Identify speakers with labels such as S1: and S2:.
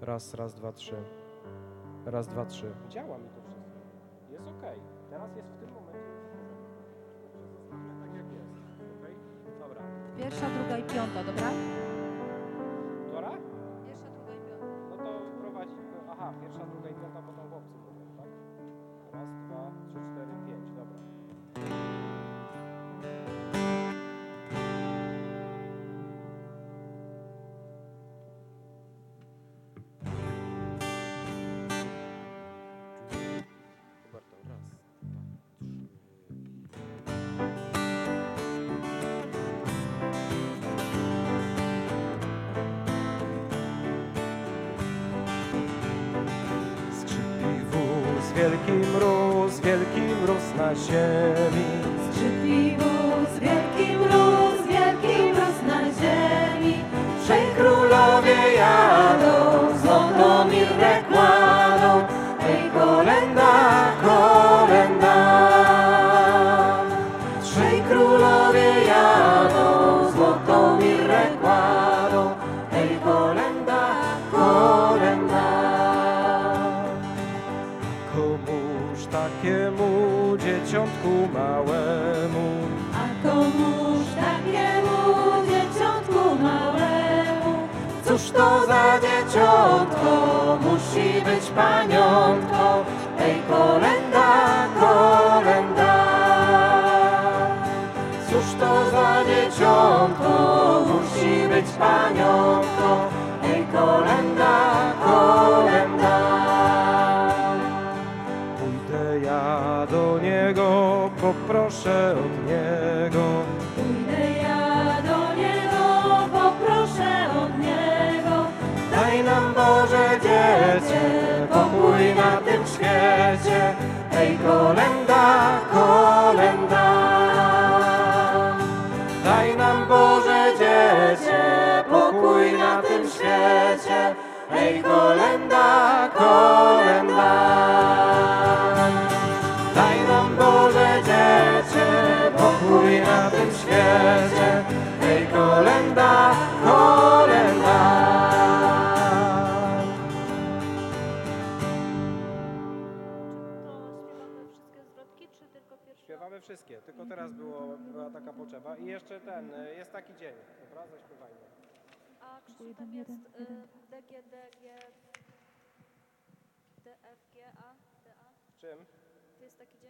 S1: Raz, raz, dwa, trzy. Raz, dwa, trzy. Działa mi to wszystko. Jest ok. Teraz jest w tym momencie. Tak jak jest. Ok? Dobra.
S2: Pierwsza, druga i piąta, dobra?
S1: Dora?
S2: Pierwsza, druga i piąta.
S1: No to prowadzi. Aha, pierwsza, druga i piąta, wielki mróz, wielki mróz na ziemi.
S3: Skrzypi wóz, wielki mróz, wielki mróz na ziemi. Trzej królowie jadą, złotą mirrę kładą.
S1: Komuż takiemu dzieciątku małemu
S3: A komuż takiemu dzieciątku małemu? Cóż to za dzieciątko musi być paniątką? Ej, kolenda, kolenda. Cóż to za dzieciątko musi być paniątką? Ej, kolenda.
S1: Do niego, poproszę od niego.
S3: Pójdę ja do niego, poproszę od niego.
S1: Daj nam Boże dziecię, pokój na tym świecie. Ej, kolenda, kolenda. Daj nam Boże dziecię, pokój na tym świecie. Ej, kolenda, kolenda na tym świecie Ej, kolenda, kolenda
S4: To śpiewamy wszystkie zwrotki, czy tylko pierwszą?
S1: Śpiewamy wszystkie, tylko teraz było, była taka potrzeba. I jeszcze ten, y, jest taki dzień, dobra? Zaśpiewajmy.
S4: A Krzysiu, tam jest y, D, G, D, G, D, F, G, A, D, A.
S1: W czym?
S4: To jest taki dzień?